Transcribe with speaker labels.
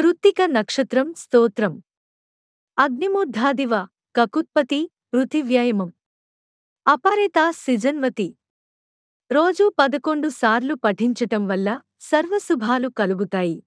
Speaker 1: కృత్తిక నక్షత్రం స్తోత్రం. అగ్నిమూర్ధాదివ కకుత్పతి పృథివ్యయమం. అపరిత సిజన్వతి. రోజూ పదకొండు సార్లు పఠించటం వల్ల సర్వశుభాలు కలుగుతాయి.